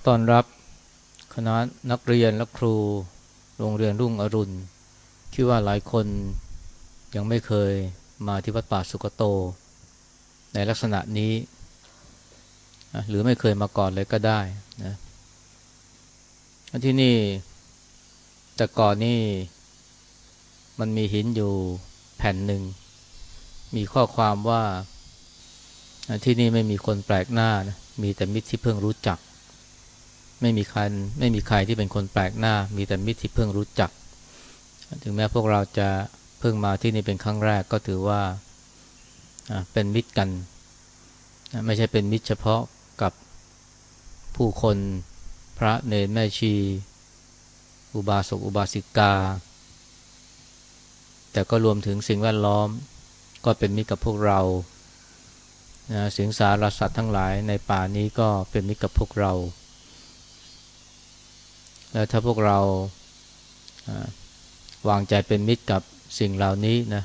อต้อนรับคณะนักเรียนและครู โรงเรียนรุ่งอรุณ คิดว่าหลายคนยังไม่เคยมาที่วัดป่าสุกโต ในลักษณะนี้ หรือไม่เคยมาก่อนเลยก็ได้นะที่นี่แต่ก่อนนี่มันมีหินอยู่แผ่นหนึ่ง มีข้อความว่าที่นี่ไม่มีคนแปลกหน้านะมีแต่มิตรที่เพิ่งรู้จัก ไม่มีใครไม่มีใครที่เป็นคนแปลกหน้า มีแต่มิตรที่เพิ่งรู้จัก ถึงแม้พวกเราจะเพิ่งมาที่นี่เป็นครั้งแรกก็ถือว่าเป็นมิตรกัน ไม่ใช่เป็นมิตรเฉพาะกับผู้คนพระเนรแม่ชี อุบาสกอุบาสิกา แต่ก็รวมถึงสิ่งแวดล้อมก็เป็นมิตรกับพวกเรานะสิงสารสัตว์ทั้งหลายในป่านี้ก็เป็นมิตรกับพวกเรา แล้วถ้าพวกเราวางใจเป็นมิตรกับสิ่งเหล่านี้นะ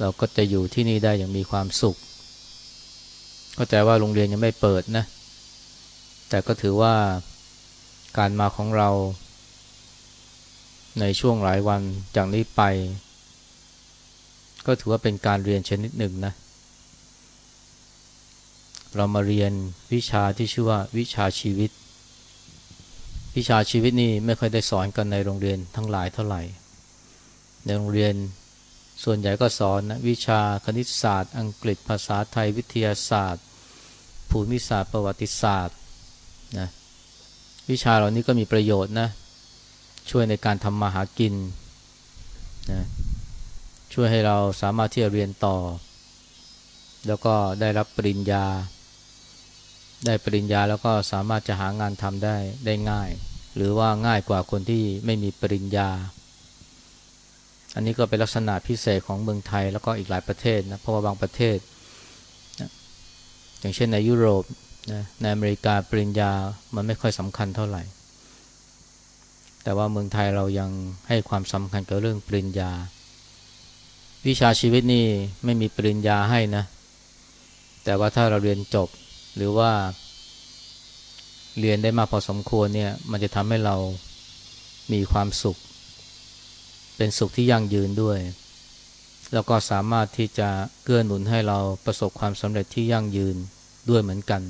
เราก็จะอยู่ที่นี่ได้อย่างมีความสุข เข้าใจว่าโรงเรียนยังไม่เปิดนะ แต่ก็ถือว่าการมาของเรา ในช่วงหลายวันจากนี้ไป ก็ถือว่าเป็นการเรียนชนิดหนึ่งนะ เรามาเรียนวิชาที่ชื่อว่าวิชาชีวิต วิชาชีวิตนี่ไม่ค่อยได้สอนกันในโรงเรียนทั้งหลายเท่าไหร่ ในโรงเรียนส่วนใหญ่ก็สอนนะวิชาคณิตศาสตร์ อังกฤษภาษาไทยวิทยาศาสตร์ ภูมิศาสตร์ประวัติศาสตร์นะวิชาเหล่านี้ก็มีประโยชน์นะช่วยในการทำมาหากินนะช่วยให้เราสามารถที่จะเรียนต่อ แล้วก็ได้รับปริญญา ได้ปริญญาแล้วก็สามารถจะหางานทำได้ได้ง่าย หรือว่าง่ายกว่าคนที่ไม่มีปริญญา อันนี้ก็เป็นลักษณะพิเศษของเมืองไทยแล้วก็อีกหลายประเทศนะเพราะว่าบางประเทศนะอย่างเช่นในยุโรปนะในอเมริกาปริญญามันไม่ค่อยสำคัญเท่าไหร่ แต่ว่าเมืองไทยเรายังให้ความสำคัญกับเรื่องปริญญา วิชาชีวิตนี่ไม่มีปริญญาให้นะ แต่ว่าถ้าเราเรียนจบหรือว่า เรียนได้มากพอสมควรเนี่ยมันจะทำให้เรามีความสุข เป็นสุขที่ยั่งยืนด้วย แล้วก็สามารถที่จะเกื้อหนุนให้เราประสบความสำเร็จที่ยั่งยืนด้วยเหมือนกัน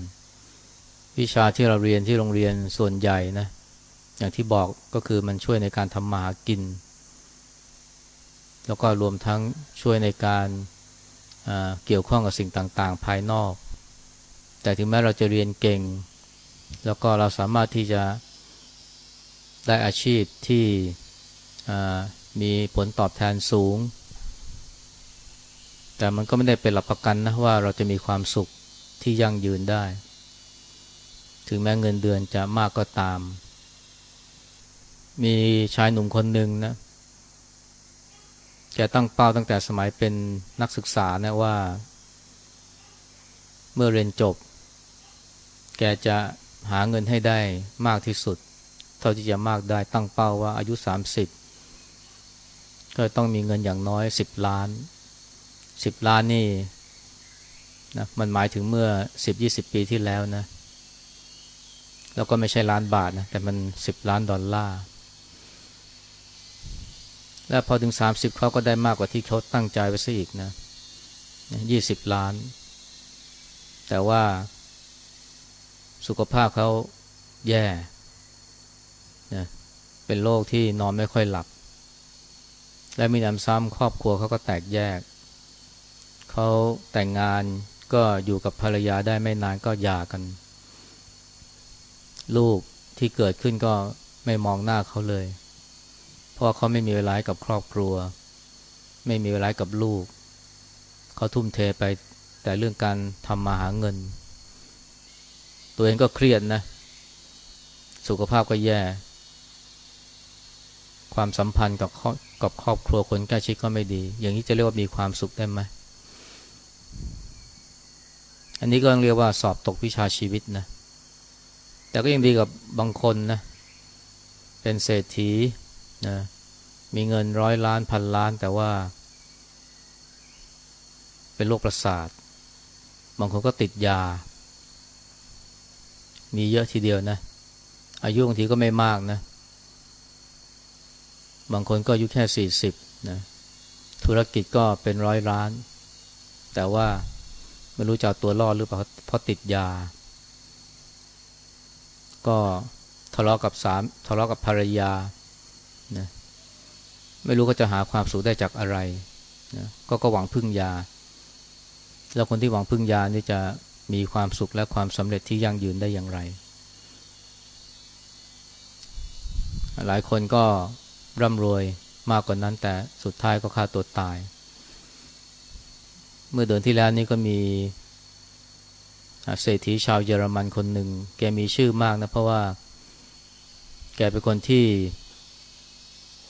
วิชาที่เราเรียนที่โรงเรียนส่วนใหญ่นะอย่างที่บอกก็คือมันช่วยในการทำมาหากิน แล้วก็รวมทั้งช่วยในการเกี่ยวข้องกับสิ่งต่างๆ ภายนอก แต่ถึงแม้เราจะเรียนเก่ง แล้วก็เราสามารถที่จะได้อาชีพที่มีผลตอบแทนสูง แต่มันก็ไม่ได้เป็นหลักประกันนะว่าเราจะมีความสุขที่ยั่งยืนได้ ถึงแม้เงินเดือนจะมากก็ตาม มีชายหนุ่มคนหนึ่งนะแกตั้งเป้าตั้งแต่สมัยเป็นนักศึกษานะว่า เมื่อเรียนจบ แกจะ หาเงินให้ได้มากที่สุด เท่าที่จะมากได้ตั้งเป้าว่าอายุสามสิบก็ต้องมีเงินอย่างน้อยสิบล้านสิบล้านนี่นะมันหมายถึงเมื่อสิบยี่สิบปีที่แล้วนะ แล้วก็ไม่ใช่ล้านบาทนะ แต่มันสิบล้านดอลลาร์ และพอถึงสามสิบเขาก็ได้มากกว่าที่เขาตั้งใจไว้ซะอีกนะยี่สิบล้าน แต่ว่า สุขภาพเขาแย่นะเป็นโรคที่นอนไม่ค่อยหลับ และมีน้ำซ้ำครอบครัวเขาก็แตกแยก เขาแต่งงานก็อยู่กับภรรยาได้ไม่นานก็หย่ากัน ลูกที่เกิดขึ้นก็ไม่มองหน้าเขาเลย เพราะเขาไม่มีเวลากับครอบครัว ไม่มีเวลากับลูก เขาทุ่มเทไปแต่เรื่องการทำมาหาเงิน ตัวเองก็เครียดนะ สุขภาพก็แย่ ความสัมพันธ์กับกับครอบครัวคนใกล้ชิดก็ไม่ดี อย่างนี้จะเรียกว่ามีความสุขได้ไหมอันนี้ก็เรียกว่าสอบตกวิชาชีวิตนะ แต่ก็ยังดีกับบางคนนะ เป็นเศรษฐีนะ มีเงินร้อยล้านพันล้านแต่ว่า เป็นโรคประสาท บางคนก็ติดยา มีเยอะทีเดียวนะ อายุบางทีก็ไม่มากนะ บางคนก็อายุแค่สี่สิบนะ ธุรกิจก็เป็นร้อยล้าน แต่ว่าไม่รู้จะตัวรอดหรือเปล่าเพราะติดยา ก็ทะเลาะกับสามทะเลาะกับภรรยานะไม่รู้ก็จะหาความสุขได้จากอะไรนะก็ก็หวังพึ่งยา แล้วคนที่หวังพึ่งยานี่จะ มีความสุขและความสำเร็จที่ยั่งยืนได้อย่างไร หลายคนก็ร่ำรวยมากกว่านั้นแต่สุดท้ายก็ฆ่าตัวตาย เมื่อเดือนที่แล้วนี่ก็มีเศรษฐีชาวเยอรมันคนหนึ่ง แกมีชื่อมากนะเพราะว่า แกเป็นคนที่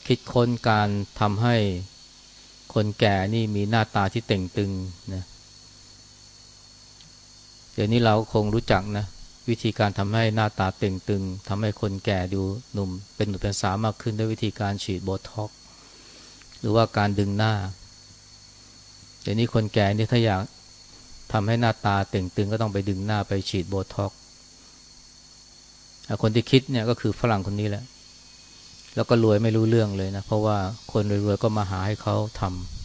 คิดค้นการทำให้คนแก่นี่มีหน้าตาที่เต่งตึงนะเดี๋ยวนี้เราคงรู้จักนะ วิธีการทำให้หน้าตาเต่งตึงทำให้คนแก่ดูหนุ่ม เป็นหนุ่มเป็นสาวมากขึ้นด้วยวิธีการฉีดโบท็อกหรือว่าการดึงหน้า เดี๋ยวนี้คนแก่นี่ถ้าอยากทำให้หน้าตาเต่งตึงก็ต้องไปดึงหน้าไปฉีดโบท็อกคนที่คิดเนี่ยก็คือฝรั่งคนนี้แหละ แล้วก็รวยไม่รู้เรื่องเลยนะ เพราะว่าคนรวยๆก็มาหาให้เขาทำ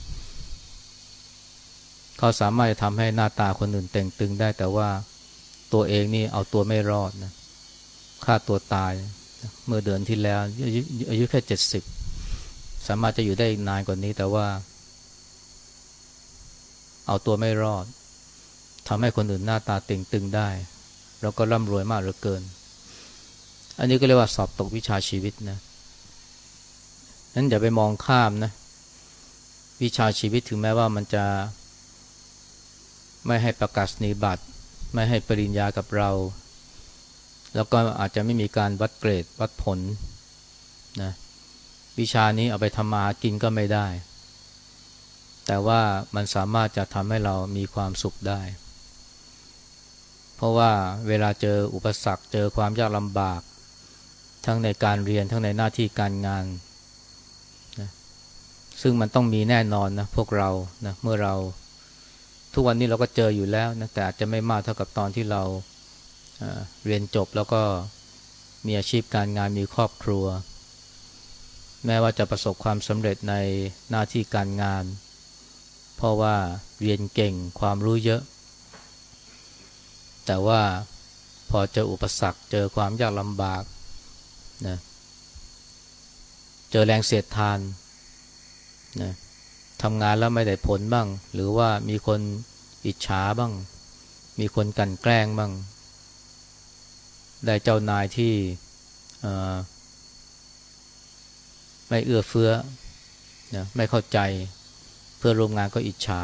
เขาสามารถจะทำให้หน้าตาคนอื่นแต่งตึงได้ แต่ว่าตัวเองนี่เอาตัวไม่รอดนะฆ่าตัวตาย เมื่อเดือนที่แล้วอายุแค่เจ็ดสิบสามารถจะอยู่ได้นานกว่านี้ แต่ว่า เอาตัวไม่รอดทำให้คนอื่นหน้าตาเต่งตึงได้ แล้วก็ร่ำรวยมากเหลือเกิน อันนี้ก็เรียกว่าสอบตกวิชาชีวิตนะนั้นอย่าไปมองข้ามนะ วิชาชีวิตถึงแม้ว่ามันจะ ไม่ให้ประกาศนีบัตร ไม่ให้ปริญญากับเรา แล้วก็อาจจะไม่มีการวัดเกรดวัดผลนะวิชานี้เอาไปทำมากินก็ไม่ได้ แต่ว่ามันสามารถจะทำให้เรามีความสุขได้ เพราะว่าเวลาเจออุปสรรคเจอความยากลำบาก ทั้งในการเรียนทั้งในหน้าที่การงานนะซึ่งมันต้องมีแน่นอนนะพวกเรานะเมื่อเรา ทุกวันนี้เราก็เจออยู่แล้วนะแต่อาจจะไม่มากเท่ากับตอนที่เราเรียนจบแล้วก็มีอาชีพการงานมีครอบครัว แม้ว่าจะประสบความสำเร็จในหน้าที่การงาน เพราะว่าเรียนเก่งความรู้เยอะ แต่ว่าพอเจออุปสรรคเจอความยากลำบากนะเจอแรงเสียดทานนะ ทำงานแล้วไม่ได้ผลบ้าง หรือว่ามีคนอิจฉาบ้าง มีคนกันแกล้งบ้าง ได้เจ้านายที่ไม่เอื้อเฟื้อนะไม่เข้าใจเพื่อร่วมงานก็อิจฉา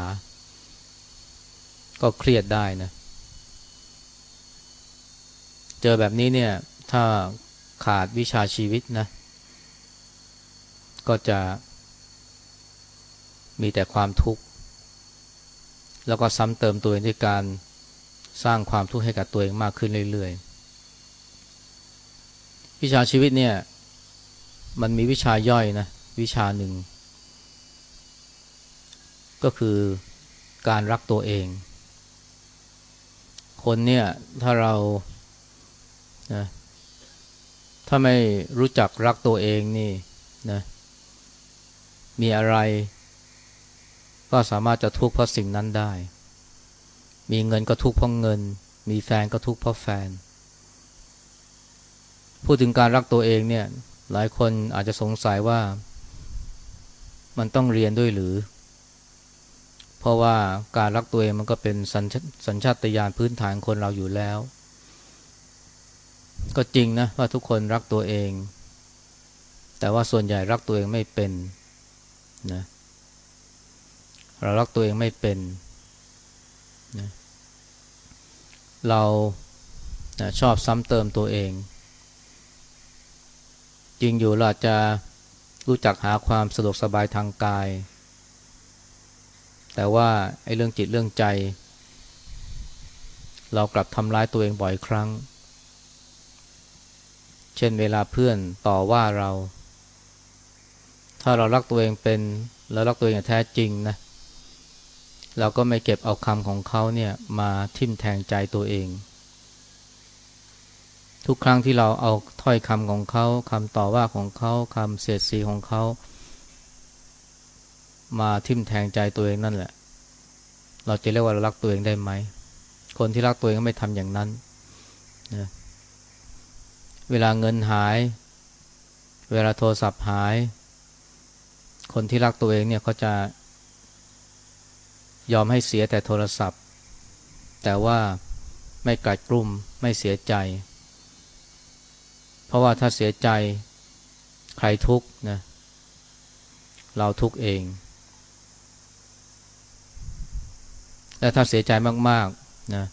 ก็เครียดได้นะ เจอแบบนี้เนี่ย ถ้าขาดวิชาชีวิตนะ ก็จะ มีแต่ความทุกข์ แล้วก็ซ้ำเติมตัวเองด้วยการสร้างความทุกข์ให้กับตัวเองมากขึ้นเรื่อยๆ วิชาชีวิตเนี่ยมันมีวิชาย่อยนะวิชาหนึ่ง ก็คือการรักตัวเอง คนเนี่ยถ้าเรานะถ้าไม่รู้จักรักตัวเองนี่นะมีอะไร ก็สามารถจะทุกข์เพราะสิ่งนั้นได้ มีเงินก็ทุกข์เพราะเงิน มีแฟนก็ทุกข์เพราะแฟน พูดถึงการรักตัวเองเนี่ย หลายคนอาจจะสงสัยว่า มันต้องเรียนด้วยหรือ เพราะว่าการรักตัวเองมันก็เป็นสัญสญชาตญาณพื้นฐานคนเราอยู่แล้ว ก็จริงนะว่าทุกคนรักตัวเอง แต่ว่าส่วนใหญ่รักตัวเองไม่เป็นนะเเรารักตัวเองไม่เป็นนะเรานะชอบซ้ำเติมตัวเอง จริงอยู่เราจะรู้จักหาความสะดวกสบายทางกาย แต่ว่าไอ้เรื่องจิตเรื่องใจ เรากลับทำร้ายตัวเองบ่อยครั้ง เช่นเวลาเพื่อนต่อว่าเรา ถ้าเรารักตัวเองเป็นเรารักตัวเองอย่างแท้จริงนะเเราก็ไม่เก็บเอาคำของเขาเนี่ยมาทิ่มแทงใจตัวเอง ทุกครั้งที่เราเอาถ้อยคำของเขาคำต่อว่าของเขาคำเสียดสีของเขา มาทิ่มแทงใจตัวเองนั่นแหละ เราจะเรียกว่าเรารักตัวเองได้ไหม คนที่รักตัวเองก็ไม่ทำอย่างนั้นนะเวลาเงินหาย เวลาโทรศัพท์หาย คนที่รักตัวเองเนี่ยเขาจะ ยอมให้เสียแต่โทรศัพท์ แต่ว่าไม่กัดกลุ่มไม่เสียใจ เพราะว่าถ้าเสียใจใครทุกข์นะเราทุกข์เอง และถ้าเสียใจมากๆนะ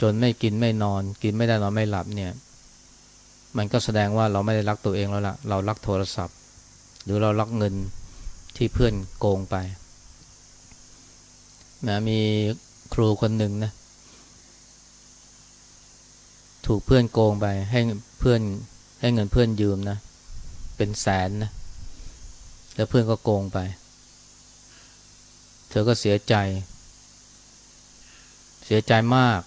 จนไม่กินไม่นอน กินไม่ได้นอนไม่หลับเนี่ยมันก็แสดงว่าเราไม่ได้รักตัวเองแล้วละ่ะ เรารักโทรศัพท์ หรือเรารักเงินที่เพื่อนโกงไป นะมีครูคนหนึ่งนะ ถูกเพื่อนโกงไป ให้เพื่อนให้เงินเพื่อนยืมนะ เป็นแสนนะ แล้วเพื่อนก็โกงไป เธอก็เสียใจ เสียใจมาก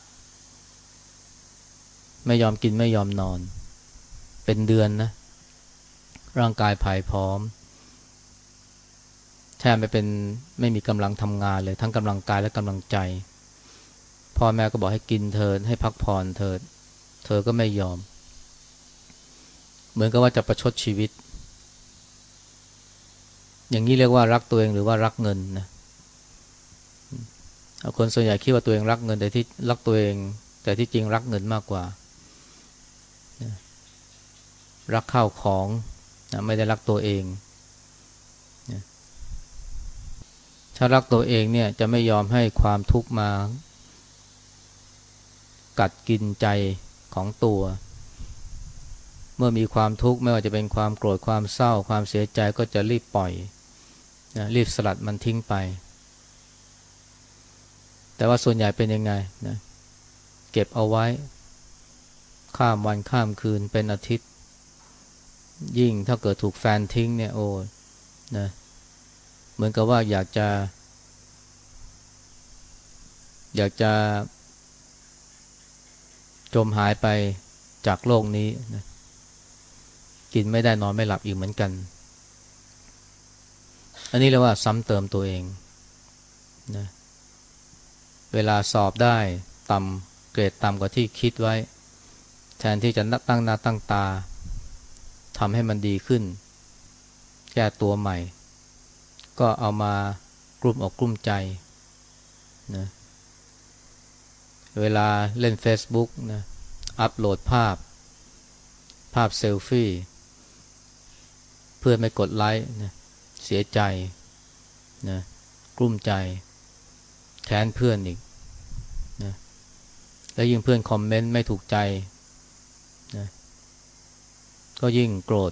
ไม่ยอมกินไม่ยอมนอน เป็นเดือนนะ ร่างกายผายพร้อม แทบไม่เป็นไม่มีกำลังทำงานเลยทั้งกำลังกายและกำลังใจพ่อแม่ก็บอกให้กินเธอให้พักผ่อนเธอเธอก็ไม่ยอม เหมือนกับว่าจะประชดชีวิต อย่างนี้เรียกว่ารักตัวเองหรือว่ารักเงินนะคนส่วนใหญ่คิดว่าตัวเองรักเงินแต่ที่รักตัวเอง แต่ที่จริงรักเงินมากกว่า รักข้าวของไม่ได้รักตัวเอง ถ้ารักตัวเองเนี่ยจะไม่ยอมให้ความทุกข์มา กัดกินใจของตัว เมื่อมีความทุกข์ไม่ว่าจะเป็นความโกรธความเศร้า ความเสียใจก็จะรีบปล่อยนะรีบสลัดมันทิ้งไป แต่ว่าส่วนใหญ่เป็นยังไงนะเก็บเอาไว้ ข้ามวันข้ามคืนเป็นอาทิตย์ ยิ่งถ้าเกิดถูกแฟนทิ้งเนี่ยโอ้นะเหมือนกับว่าอยากจะ อยากจะ จมหายไปจากโลกนี้นะกินไม่ได้นอนไม่หลับอีกเหมือนกัน อันนี้เรียกว่าซ้ำเติมตัวเองนะเวลาสอบได้ต่ำเกรดต่ำกว่าที่คิดไว้ แทนที่จะตั้งหน้าตั้งตาทำให้มันดีขึ้น แก้ตัวใหม่ ก็เอามากลุ่มออกกลุ่มใจนะเวลาเล่น Facebook นะอัปโหลดภาพ ภาพเซลฟี่ เพื่อนไม่กดไลค์นะเสียใจนะกลุ้มใจแค้นเพื่อนอีกนะแล้วยิ่งเพื่อนคอมเมนต์ไม่ถูกใจนะก็ยิ่งโกรธ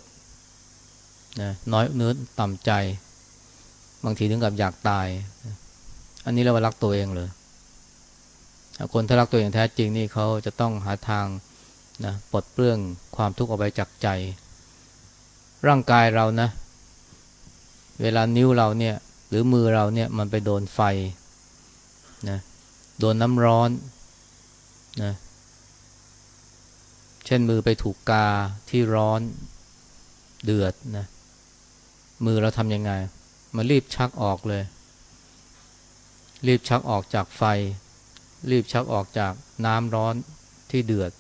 นะน้อยเนื้อต่ำใจ บางทีถึงกับอยากตาย อันนี้เราว่ารักตัวเองเลยคนถ้ารักตัวเองแท้จริงนี่เขาจะต้องหาทางนะปลดเปลื้องความทุกข์ออกไปจากใจ ร่างกายเรานะ เวลานิ้วเราเนี่ย หรือมือเราเนี่ยมันไปโดนไฟนะโดนน้ำร้อนนะเช่นมือไปถูกกาที่ร้อนเดือดนะมือเราทำยังไง มารีบชักออกเลย รีบชักออกจากไฟ รีบชักออกจากน้ำร้อนที่เดือด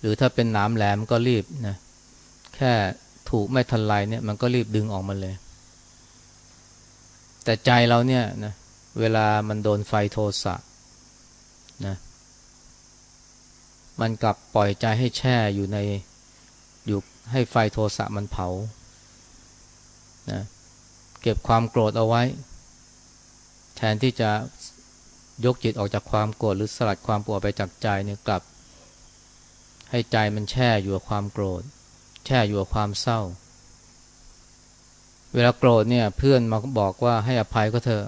หรือถ้าเป็นน้ำแหลมก็รีบนะแค่ถูกไม่ทันไรเนี่ยมันก็รีบดึงออกมาเลย แต่ใจเราเนี่ยนะเวลามันโดนไฟโทสะนะมันกลับปล่อยใจให้แช่อยู่ในอยู่ให้ไฟโทสะมันเผา นะเก็บความโกรธเอาไว้ แทนที่จะยกจิตออกจากความโกรธหรือสลัดความปวดไปจากใจเนี่ยกลับ ให้ใจมันแช่อยู่กับความโกรธ แช่อยู่กับความเศร้า เวลาโกรธเนี่ยเพื่อนมาบอกว่าให้อภัยก็เถอะ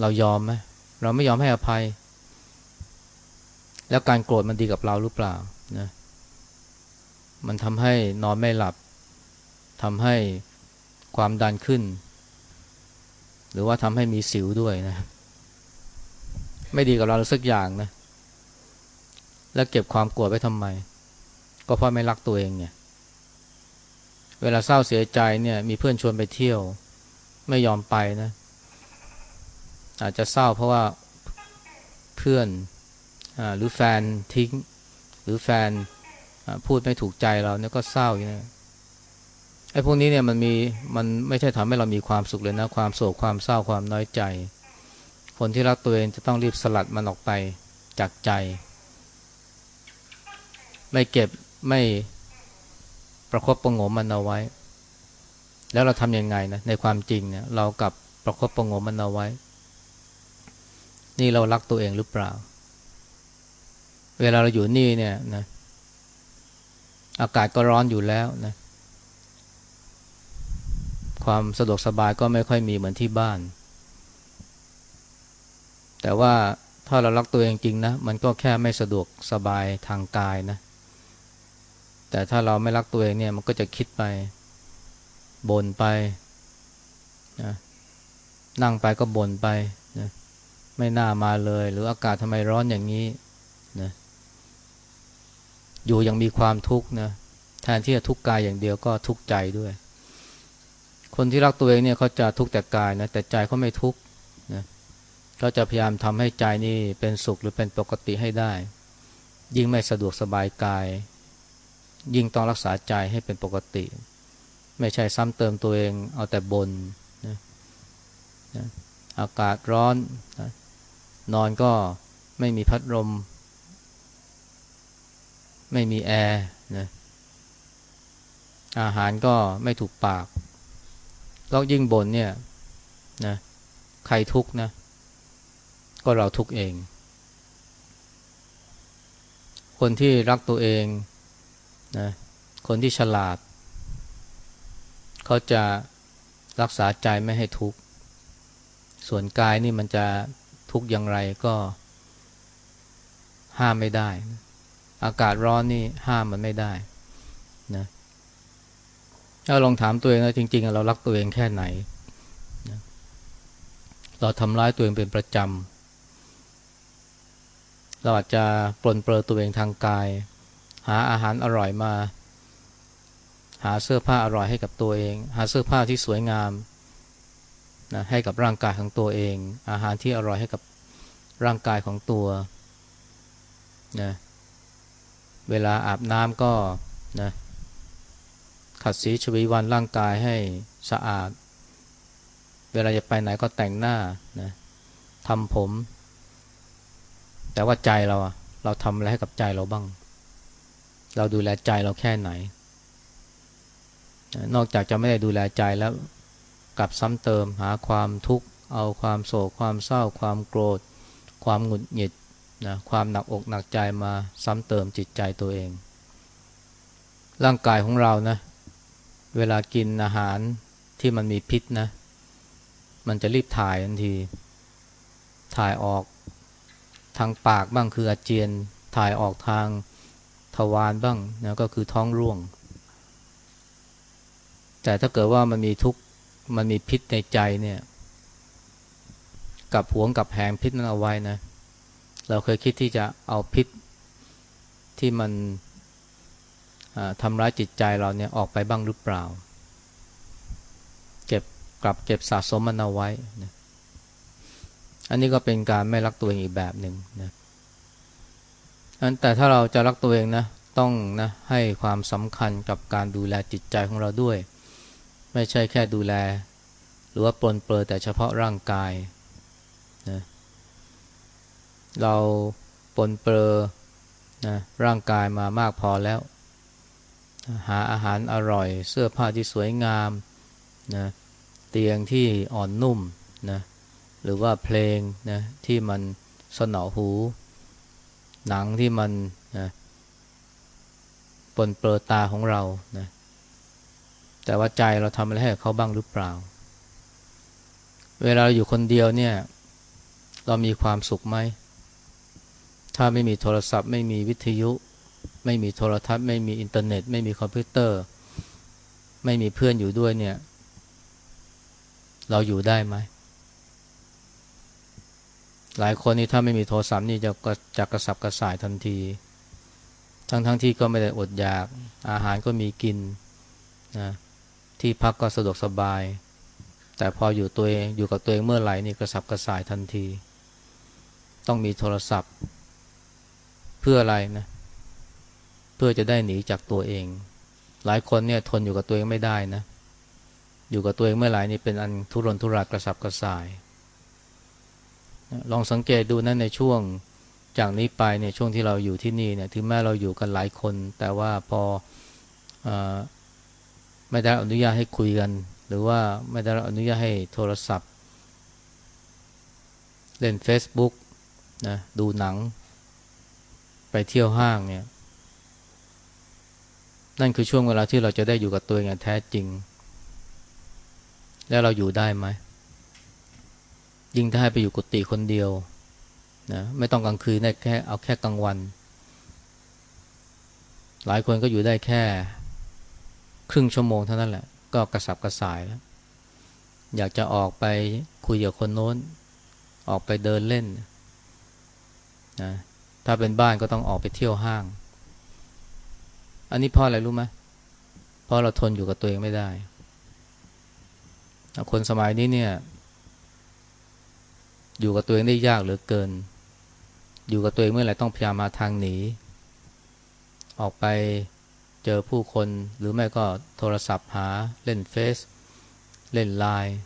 เรายอมไหมเราไม่ยอมให้อภัย แล้วการโกรธมันดีกับเราหรือเปล่านะมันทำให้นอนไม่หลับ ทำให้ความดันขึ้น หรือว่าทำให้มีสิวด้วยนะ ไม่ดีกับเราสักอย่างนะ แล้วเก็บความกลัวไว้ทำไม ก็เพราะไม่รักตัวเองเนี่ย เวลาเศร้าเสียใจเนี่ย มีเพื่อนชวนไปเที่ยว ไม่ยอมไปนะ อาจจะเศร้าเพราะว่าเพื่อนอหรือแฟนทิ้ง หรือแฟนพูดไม่ถูกใจเราเนี่ยก็เศร้าอย่างนี้ อ้พวกนี้เนี่ยมันมีมันไม่ใช่ทำให้เรามีความสุขเลยนะ ความโศกความเศร้าความน้อยใจ คนที่รักตัวเองจะต้องรีบสลัดมันออกไปจากใจ ไม่เก็บไม่ประคบประงมมันเอาไว้ แล้วเราทำยังไงนะในความจริงเนี่ยเรากับประคบประงมมันเอาไว้ นี่เรารักตัวเองหรือเปล่า เวลาเราอยู่นี่เนี่ยนะอากาศก็ร้อนอยู่แล้วนะ ความสะดวกสบายก็ไม่ค่อยมีเหมือนที่บ้าน แต่ว่าถ้าเรารักตัวเองจริงนะ มันก็แค่ไม่สะดวกสบายทางกายนะ แต่ถ้าเราไม่รักตัวเองเนี่ยมันก็จะคิดไปบ่นไปนะนั่งไปก็บ่นไปนะไม่น่ามาเลย หรืออากาศทำไมร้อนอย่างนี้นะอยู่ยังมีความทุกข์นะแทนที่จะทุกข์กายอย่างเดียวก็ทุกข์ใจด้วย คนที่รักตัวเองเนี่ยเขาจะทุกข์แต่กายนะแต่ใจเขาไม่ทุกข์นะเขาจะพยายามทำให้ใจนี่เป็นสุขหรือเป็นปกติให้ได้ ยิ่งไม่สะดวกสบายกาย ยิ่งต้องรักษาใจให้เป็นปกติ ไม่ใช่ซ้ำเติมตัวเองเอาแต่บนนะนะอากาศร้อนนะนอนก็ไม่มีพัดลม ไม่มีแอร์นะอาหารก็ไม่ถูกปาก แล้วยิ่งบนเนี่ยนะใครทุกข์นะ ก็เราทุกข์เอง คนที่รักตัวเองนะคนที่ฉลาด เขาจะรักษาใจไม่ให้ทุกข์ ส่วนกายนี่มันจะทุกข์อย่างไรก็ห้ามไม่ได้ อากาศร้อนนี่ห้ามมันไม่ได้นะ ถ้าลองถามตัวเองนะจริงๆเรารักตัวเองแค่ไหน เราทำร้ายตัวเองเป็นประจำเราอาจจะปลนเปลือตัวเองทางกาย หาอาหารอร่อยมา หาเสื้อผ้าอร่อยให้กับตัวเอง หาเสื้อผ้าที่สวยงามนะให้กับร่างกายของตัวเอง อาหารที่อร่อยให้กับร่างกายของตัวนะเวลาอาบน้ำก็นะ ขัดสีชวีวันร่างกายให้สะอาด เวลาจะไปไหนก็แต่งหน้านะทำผม แต่ว่าใจเราอะเราทำอะไรให้กับใจเราบ้าง เราดูแลใจเราแค่ไหน นอกจากจะไม่ได้ดูแลใจแล้วกลับซ้ำเติมหาความทุกข์เอาความโศกความเศร้า ความโกรธ ความหงุดหงิดนะความหนักอกหนักใจมาซ้ำเติมจิตใจตัวเอง ร่างกายของเรานะ เวลากินอาหารที่มันมีพิษนะ มันจะรีบถ่ายทันที ถ่ายออกทางปากบ้างคืออาเจียน ถ่ายออกทางทวารบ้างนะก็คือท้องร่วง แต่ถ้าเกิดว่ามันมีทุกมันมีพิษในใจเนี่ยกับหวงกับแหงพิษนั้นเอาไว้นะ เราเคยคิดที่จะเอาพิษที่มัน ทำร้ายจิตใจเราเนี่ยออกไปบ้างหรือเปล่า เก็บกลับเก็บสะสมมันเอาไว้นะอันนี้ก็เป็นการไม่รักตัวเองอีกแบบหนึ่งนะอันแต่ถ้าเราจะรักตัวเองนะต้องนะให้ความสำคัญกับการดูแลจิตใจของเราด้วย ไม่ใช่แค่ดูแล หรือว่าปลนเปลือแต่เฉพาะร่างกายนะเราปลนเปลือนะร่างกายมามากพอแล้ว หาอาหารอร่อย เสื้อผ้าที่สวยงามนะเตียงที่อ่อนนุ่มนะหรือว่าเพลงนะที่มันสนอหู หนังที่มันนะปนเปื้อตาของเรานะแต่ว่าใจเราทำอะไรให้เขาบ้างหรือเปล่า เวลาเราอยู่คนเดียวเนี่ย เรามีความสุขไหม ถ้าไม่มีโทรศัพท์ไม่มีวิทยุ ไม่มีโทรทัศน์ ไม่มีอินเทอร์เน็ต ไม่มีคอมพิวเตอร์ ไม่มีเพื่อนอยู่ด้วยเนี่ย เราอยู่ได้ไหม หลายคนนี่ถ้าไม่มีโทรศัพท์นี่จะจะกระสับกระส่ายทันที ทั้งๆทที่ก็ไม่ได้อดอยาก อาหารก็มีกินนะที่พักก็สะดวกสบาย แต่พออยู่ตัวเองอยู่กับตัวเองเมื่อไหร่นี่กระสับกระส่ายทันที ต้องมีโทรศัพท์ เพื่ออะไรนะ เพื่อจะได้หนีจากตัวเอง หลายคนเนี่ยทนอยู่กับตัวเองไม่ได้นะ อยู่กับตัวเองเมื่อไหร่นี่เป็นอันทุรนทุรายกระสับกระส่าย ลองสังเกตดูนะในช่วงจากนี้ไปเนี่ยช่วงที่เราอยู่ที่นี่เนี่ยถึงแม้เราอยู่กันหลายคน แต่ว่าพออไม่ได้อนุญาตให้คุยกัน หรือว่าไม่ได้อนุญาตให้โทรศัพท์ เล่น Facebook นะดูหนัง ไปเที่ยวห้างเนี่ย นั่นคือช่วงเวลาที่เราจะได้อยู่กับตัวเองอย่างแท้จริง แล้วเราอยู่ได้ไหม ยิ่งถ้าให้ไปอยู่กุฏิคนเดียวนะไม่ต้องกลางคืนได้แค่เอาแค่กลางวัน หลายคนก็อยู่ได้แค่ ครึ่งชั่วโมงเท่านั้นแหละ ก็กระสับกระส่ายแล้ว อยากจะออกไปคุยกับคนโน้น ออกไปเดินเล่นนะถ้าเป็นบ้านก็ต้องออกไปเที่ยวห้าง อันนี้เพราะอะไรรู้ไหมเพราะเราทนอยู่กับตัวเองไม่ได้ คนสมัยนี้เนี่ย อยู่กับตัวเองได้ยากเหลือเกิน อยู่กับตัวเองเมื่อไหร่ต้องพยายามมาทางหนี ออกไปเจอผู้คนหรือไม่ก็โทรศัพท์หาเล่นเฟซเล่นไลน์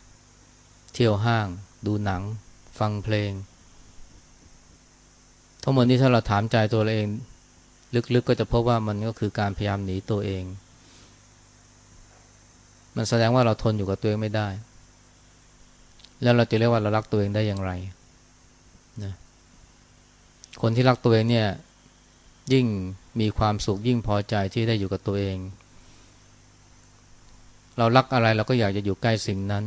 เที่ยวห้าง ดูหนัง ฟังเพลง ทั้งหมดนี้ถ้าเราถามใจตัวเราเอง ลึกๆก็จะพบว่ามันก็คือการพยายามหนีตัวเอง มันแสดงว่าเราทนอยู่กับตัวเองไม่ได้ แล้วเราจะเรียกว่าเรารักตัวเองได้อย่างไรนะคนที่รักตัวเองเนี่ยยิ่งมีความสุขยิ่งพอใจที่ได้อยู่กับตัวเอง เรารักอะไรเราก็อยากจะอยู่ใกล้สิ่งนั้น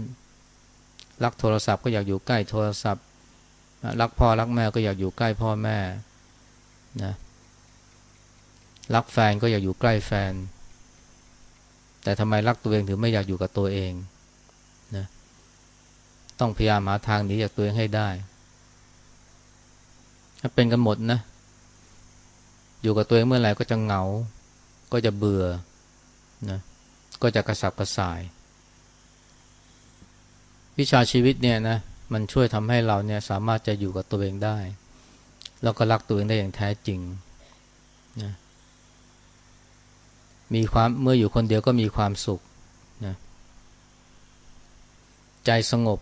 รักโทรศัพท์ก็อยากอยู่ใกล้โทรศัพท์ รักพ่อรักแม่ก็อยากอยู่ใกล้พ่อแม่นะ รักแฟนก็อยากอยู่ใกล้แฟน แต่ทำไมรักตัวเองถึงไม่อยากอยู่กับตัวเองนะต้องพยายามหาทางหนีจากตัวเองให้ได้ ถ้าเป็นกันหมดนะ อยู่กับตัวเองเมื่อไหร่ก็จะเหงา ก็จะเบื่อนะก็จะกระสับกระส่าย วิชาชีวิตเนี่ยนะมันช่วยทำให้เราเนี่ยสามารถจะอยู่กับตัวเองได้ แล้วก็รักตัวเองได้อย่างแท้จริงนะ มีความเมื่ออยู่คนเดียวก็มีความสุขนะใจสงบ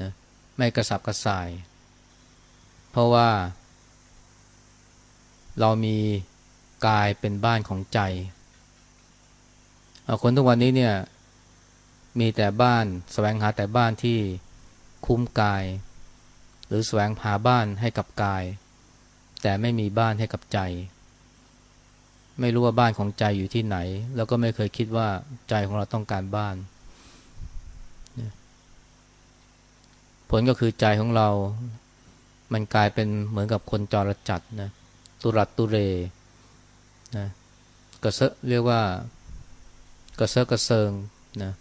นะไม่กระสับกระส่าย เพราะว่า เรามีกายเป็นบ้านของใจคนทุกวันนี้เนี่ยมีแต่บ้านสแสวงหาแต่บ้านที่คุ้มกาย หรือสแสวงหาบ้านให้กับกาย แต่ไม่มีบ้านให้กับใจ ไม่รู้ว่าบ้านของใจอยู่ที่ไหน แล้วก็ไม่เคยคิดว่าใจของเราต้องการบ้าน ผลก็คือใจของเรา มันกลายเป็นเหมือนกับคนจรจัดนะตุรัตตุเรนะกระเซาะเรียกว่ากระเซาะกระเซิงนะ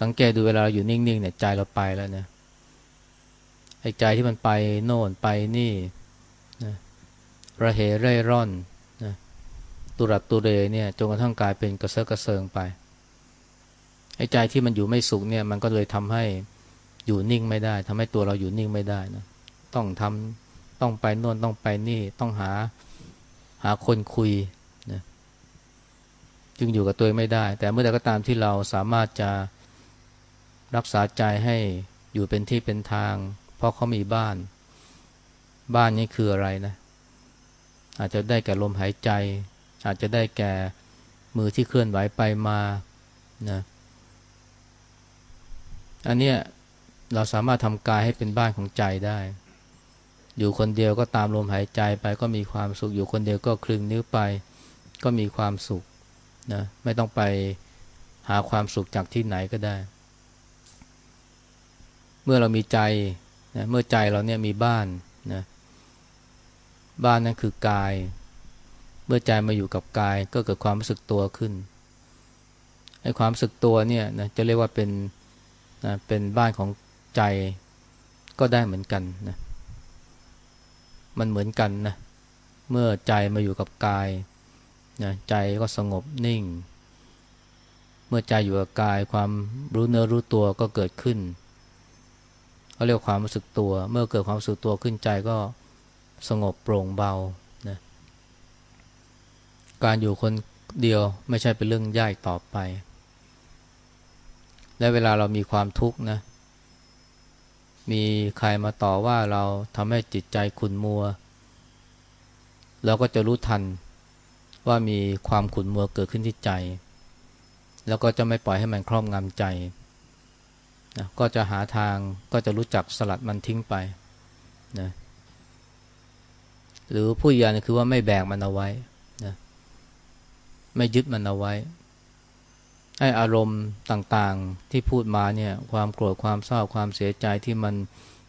สังเกตดูเวลาเราอยู่นิ่งๆเนี่ยใจเราไปแล้วนะไอ้ใจที่มันไปโน่นไปนี่นะระเหเร่ร่อน ตุรัตตุเรเนี่ยจนกระทั่งกลายเป็นกระเซาะกระเซิงไปไอ้ใจที่มันอยู่ไม่สุขเนี่ยมันก็เลยทำให้อยู่นิ่งไม่ได้ทำให้ตัวเราอยู่นิ่งไม่ได้นะต้องทำต้องไปโน่นต้องไปนี่ต้องหาหาคนคุยนะจึงอยู่กับตัวไม่ได้ แต่เมื่อใดก็ตามที่เราสามารถจะรักษาใจให้อยู่เป็นที่เป็นทาง เพราะเขามีบ้าน บ้านนี้คืออะไรนะ อาจจะได้แก่ลมหายใจ อาจจะได้แก่มือที่เคลื่อนไหวไปมานะอันเนี้ยเราสามารถทำกายให้เป็นบ้านของใจได้ อยู่คนเดียวก็ตามลมหายใจไปก็มีความสุข อยู่คนเดียวก็คลึงนิ้วไปก็มีความสุขนะไม่ต้องไปหาความสุขจากที่ไหนก็ได้ เมื่อเรามีใจนะเมื่อใจเราเนี่ยมีบ้านนะบ้านนั่นคือกาย เมื่อใจมาอยู่กับกายก็เกิดความรู้สึกตัวขึ้นไอ้ความรู้สึกตัวเนี่ยนะจะเรียกว่าเป็นนะเป็นบ้านของใจก็ได้เหมือนกันนะมันเหมือนกันนะเมื่อใจมาอยู่กับกายนะใจก็สงบนิ่ง เมื่อใจอยู่กับกายความรู้เนื้อรู้ตัวก็เกิดขึ้นเขาเรียกความรู้สึกตัว เมื่อเกิดความรู้สึกตัวขึ้นใจก็สงบโปร่งเบา การอยู่คนเดียวไม่ใช่เป็นเรื่องยากต่อไป และเวลาเรามีความทุกข์นะ มีใครมาต่อว่าเราทำให้จิตใจขุนมัว เราก็จะรู้ทันว่ามีความขุนมัวเกิดขึ้นที่ใจ แล้วก็จะไม่ปล่อยให้มันครอบงำใจนะก็จะหาทางก็จะรู้จักสลัดมันทิ้งไปนะหรือผู้ยานคือว่าไม่แบกมันเอาไว้ ไม่ยึดมันเอาไว้ให้อารมณ์ต่างๆที่พูดมาเนี่ย ความโกรธความเศร้าความเสียใจที่มัน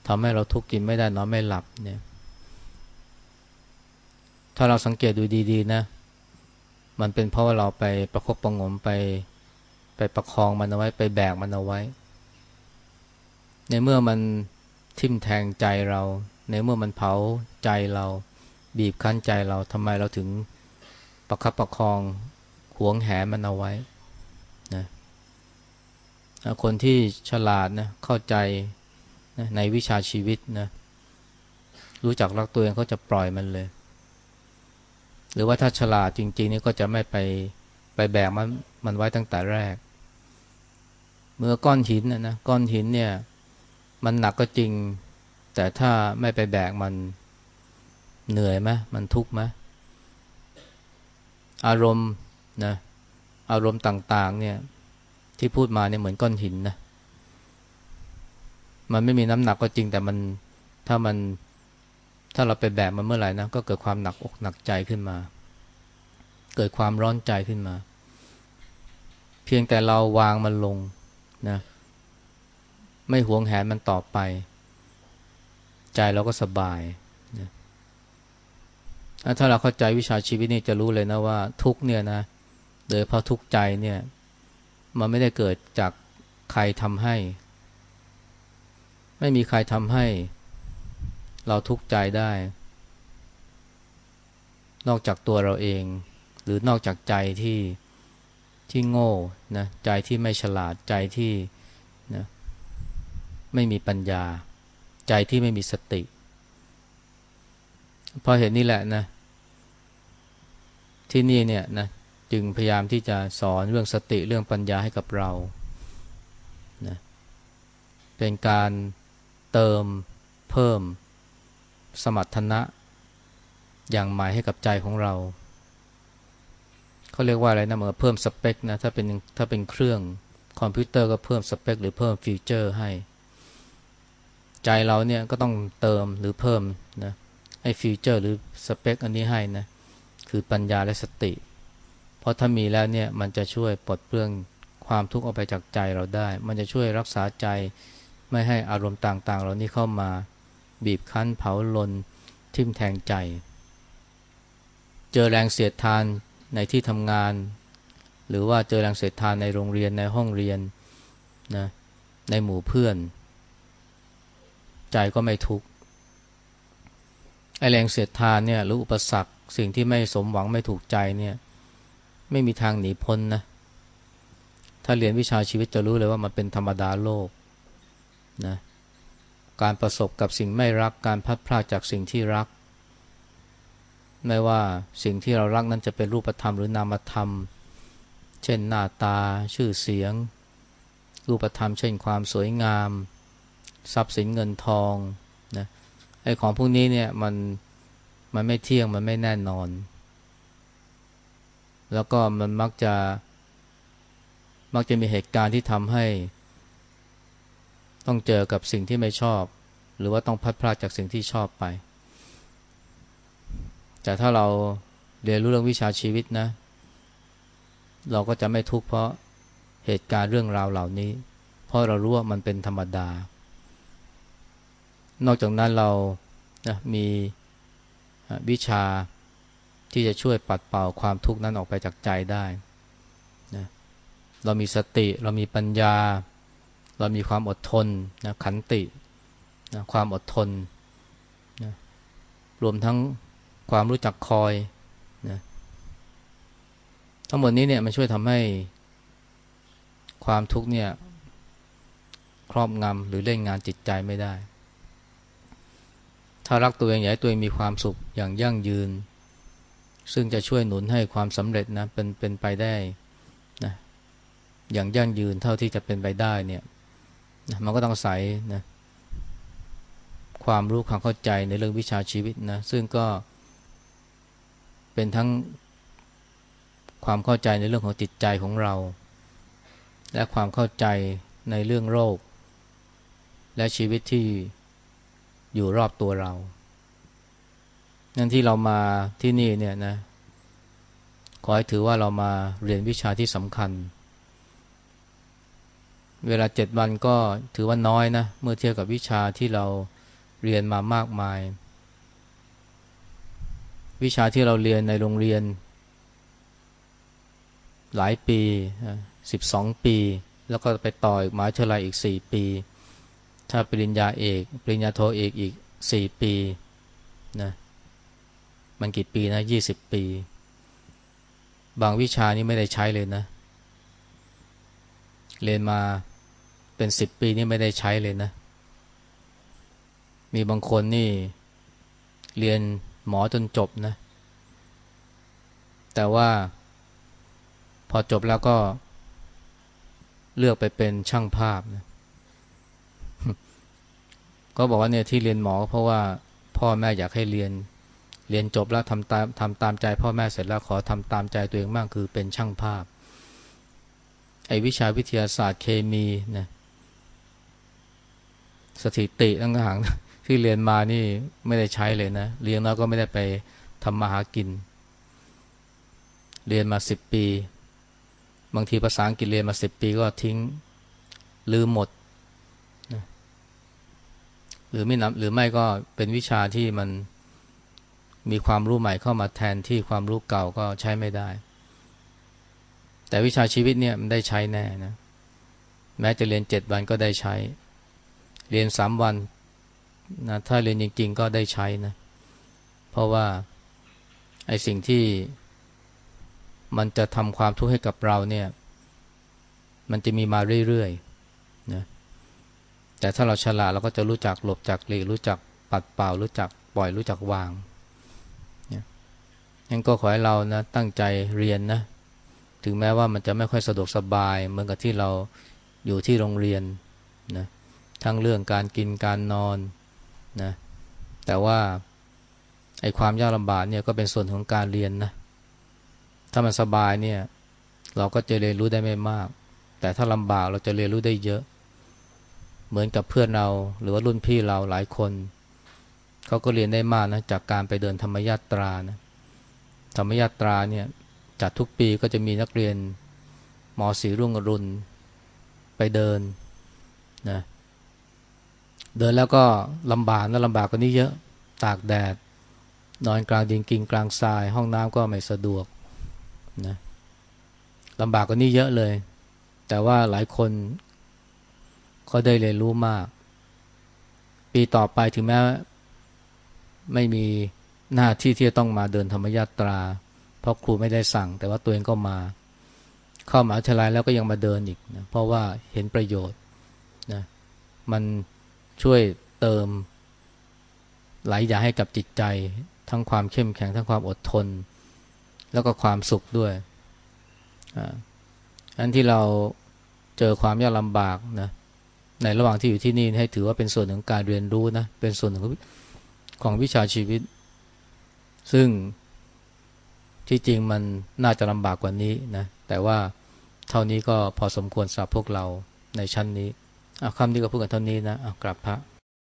ทำให้เราทุกข์กินไม่ได้นอนไม่หลับเนี่ย ถ้าเราสังเกตดูดีๆนะ มันเป็นเพราะว่าเราไปประคบประงมไปไปประคองมันเอาไว้ไปแบกมันเอาไว้ ในเมื่อมันทิ่มแทงใจเรา ในเมื่อมันเผาใจเรา บีบคั้นใจเราทำไมเราถึงประคับประคอง หวงแหนมันเอาไว้นะคนที่ฉลาดนะเข้าใจนะในวิชาชีวิตนะรู้จักรักตัวเองเขาจะปล่อยมันเลย หรือว่าถ้าฉลาดจริง ๆ นี่ก็จะไม่ไปไปแบกมันมันไว้ตั้งแต่แรก เมื่อก้อนหินนะนะก้อนหินเนี่ย มันหนักก็จริง แต่ถ้าไม่ไปแบกมันเหนื่อยไหมมันทุกข์ไหมอารมณ์ นะอารมณ์ต่างๆเนี่ยที่พูดมาเนี่ยเหมือนก้อนหินนะมันไม่มีน้ำหนักก็จริงแต่มันถ้ามันถ้าเราไปแบกมันเมื่อไหร่นะก็เกิดความหนักอกหนักใจขึ้นมา เกิดความร้อนใจขึ้นมา เพียงแต่เราวางมันลงนะไม่หวงแหนมันต่อไป ใจเราก็สบายถ้าเราเข้าใจวิชาชีวิตนี่จะรู้เลยนะว่าทุกเนี่ยนะ โดยเพราะทุกข์ใจเนี่ยมันไม่ได้เกิดจากใครทำให้ ไม่มีใครทำให้ เราทุกข์ใจได้ นอกจากตัวเราเอง หรือนอกจากใจที่ที่โง่นะใจที่ไม่ฉลาดใจที่นะไม่มีปัญญา ใจที่ไม่มีสติพราะเห็นนี่แหละนะ ที่นี่เนี่ยนะ จึงพยายามที่จะสอนเรื่องสติเรื่องปัญญาให้กับเรานะเป็นการเติมเพิ่มสมรรถนะ อย่างใหม่ให้กับใจของเราเขาเรียกว่าอะไรนะเหมือนเพิ่มสเปคนะถ้าเป็นถ้าเป็นเครื่องคอมพิวเตอร์ก็เพิ่มสเปคหรือเพิ่มฟีเจอร์ให้ ใจเราเนี่ยก็ต้องเติมหรือเพิ่มนะไอ้ฟีเจอร์หรือสเปคอันนี้ให้นะคือปัญญาและสติเราะถ้ามีแล้วเนี่ยมันจะช่วยปลดเปลื้องความทุกข์ออกไปจากใจเราได้ มันจะช่วยรักษาใจไม่ให้อารมณ์ต่างๆ เหล่านี้เข้ามาบีบคั้นเผาลนทิ่มแทงใจ เจอแรงเสียดทานในที่ทำงาน หรือว่าเจอแรงเสียดทานในโรงเรียนในห้องเรียนนะในหมู่เพื่อน ใจก็ไม่ทุกข์ไอแรงเสียดทานเนี่ยหรืออุปสรรคสิ่งที่ไม่สมหวังไม่ถูกใจเนี่ย ไม่มีทางหนีพ้นนะ ถ้าเรียนวิชาชีวิตจะรู้เลยว่ามันเป็นธรรมดาโลกนะการประสบกับสิ่งไม่รักการพัดพลาดจากสิ่งที่รัก ไม่ว่าสิ่งที่เรารักนั้นจะเป็นรูปธรรมหรือนามธรรม เช่นหน้าตา ชื่อเสียง รูปธรรม เช่นความสวยงาม ทรัพย์สินเงินทองนะไอ้ของพวกนี้เนี่ยมันมันไม่เที่ยงมันไม่แน่นอน แล้วก็มันมักจะ มักจะมีเหตุการณ์ที่ทำให้ ต้องเจอกับสิ่งที่ไม่ชอบ หรือว่าต้องพัดพลาดจากสิ่งที่ชอบไป แต่ถ้าเราเรียนรู้เรื่องวิชาชีวิตนะ เราก็จะไม่ทุกข์เพราะเหตุการณ์เรื่องราวเหล่านี้ เพราะเรารู้ว่ามันเป็นธรรมดา นอกจากนั้นเรานะมีวิชา ที่จะช่วยปัดเป่าความทุกข์นั้นออกไปจากใจได้นะเรามีสติเรามีปัญญา เรามีความอดทนนะขันตินะความอดทนนะรวมทั้งความรู้จักคอยนะทั้งหมดนี้เนี่ยมันช่วยทำให้ความทุกข์เนี่ยครอบงำหรือเล่นงานจิตใจไม่ได้ ถ้ารักตัวเองอยากให้ตัวเองมีความสุขอย่างยั่งยืน ซึ่งจะช่วยหนุนให้ความสำเร็จนะเป็นเป็นไปได้นะอย่างยั่งยืนเท่าที่จะเป็นไปได้เนี่ยนะมันก็ต้องใส่นะความรู้ความเข้าใจในเรื่องวิชาชีวิตนะซึ่งก็เป็นทั้งความเข้าใจในเรื่องของจิตใจของเรา และความเข้าใจในเรื่องโรค และชีวิตที่อยู่รอบตัวเรา นั่นที่เรามาที่นี่เนี่ยนะ ขอให้ถือว่าเรามาเรียนวิชาที่สำคัญ เวลาเจ็ดวันก็ถือว่าน้อยนะ เมื่อเทียบกับวิชาที่เราเรียนมามากมาย วิชาที่เราเรียนในโรงเรียน หลายปีสิบสองปี แล้วก็ไปต่ออีกมหาวิทยาลัยอีกสี่ปี ถ้าปริญญาเอก ปริญญาโทเอกอีกสี่ปีนะ มันกี่ปีนะยี่สิบปี บางวิชานี่ไม่ได้ใช้เลยนะ เรียนมาเป็นสิบปีนี่ไม่ได้ใช้เลยนะ มีบางคนนี่เรียนหมอจนจบนะ แต่ว่าพอจบแล้วก็เลือกไปเป็นช่างภาพนะก็บอกว่าเนี่ยที่เรียนหมอเพราะว่าพ่อแม่อยากให้เรียน เรียนจบแล้วทำตามทำตามใจพ่อแม่เสร็จแล้วขอทำตามใจตัวเองมากคือเป็นช่างภาพ ไอ้วิชาวิทยาศาสตร์เคมีนะสถิติต่างที่เรียนมานี่ไม่ได้ใช้เลยนะ เรียนแล้วก็ไม่ได้ไปทำมาหากิน เรียนมาสิบปี บางทีภาษาอังกฤษเรียนมาสิบปีก็ทิ้งลืมหมดนะหรือไม่นับหรือไม่ก็เป็นวิชาที่มัน มีความรู้ใหม่เข้ามาแทนที่ความรู้เก่าก็ใช้ไม่ได้ แต่วิชาชีวิตเนี่ยมันได้ใช้แน่นะแม้จะเรียนเจ็ดวันก็ได้ใช้ เรียนสามวันนะถ้าเรียนจริง ๆ ก็ได้ใช้นะ เพราะว่าไอ้สิ่งที่มันจะทำความทุกข์ให้กับเราเนี่ย มันจะมีมาเรื่อยๆนะแต่ถ้าเราฉลาดเราก็จะรู้จักหลบจากหลีกรู้จักปัดเป่ารู้จักปล่อยรู้จักวาง งั้นก็ขอให้เรานะตั้งใจเรียนนะ ถึงแม้ว่ามันจะไม่ค่อยสะดวกสบาย เหมือนกับที่เราอยู่ที่โรงเรียนนะทั้งเรื่องการกินการนอนนะแต่ว่าไอ้ความยากลำบากเนี่ยก็เป็นส่วนของการเรียนนะถ้ามันสบายเนี่ยเราก็จะเรียนรู้ได้ไม่มาก แต่ถ้าลำบากเราจะเรียนรู้ได้เยอะ เหมือนกับเพื่อนเราหรือว่ารุ่นพี่เราหลายคน เขาก็เรียนได้มากนะจากการไปเดินธรรมยาตรานะ ธรรมยาตราเนี่ยจัดทุกปีก็จะมีนักเรียนมสีรุ่งอรุณไปเดินนะเดินแล้วก็ลำบากนะลำบากกว่านี้เยอะตากแดด นอนกลางดินกินกลางทราย ห้องน้ำก็ไม่สะดวกนะลำบากกว่านี้เยอะเลย แต่ว่าหลายคนก็ได้เรียนรู้มาก ปีต่อไปถึงแม้ไม่มี หน้าที่ที่จะต้องมาเดินธรรมยาตรา เพราะครูไม่ได้สั่ง แต่ว่าตัวเองก็มา เข้ามหาวิทยาลัยแล้วก็ยังมาเดินอีกนะเพราะว่าเห็นประโยชน์นะมันช่วยเติมหลายอย่างให้กับจิตใจ ทั้งความเข้มแข็งทั้งความอดทน แล้วก็ความสุขด้วยอันที่เราเจอความยากลำบากนะในระหว่างที่อยู่ที่นี่ให้ถือว่าเป็นส่วนของการเรียนรู้นะเป็นส่วนของของวิชาชีวิต ซึ่งที่จริงมันน่าจะลำบากกว่านี้นะ แต่ว่าเท่านี้ก็พอสมควรสำหรับพวกเราในชั้นนี้คำนี้ก็พูดกันเท่านี้นะกลับพระ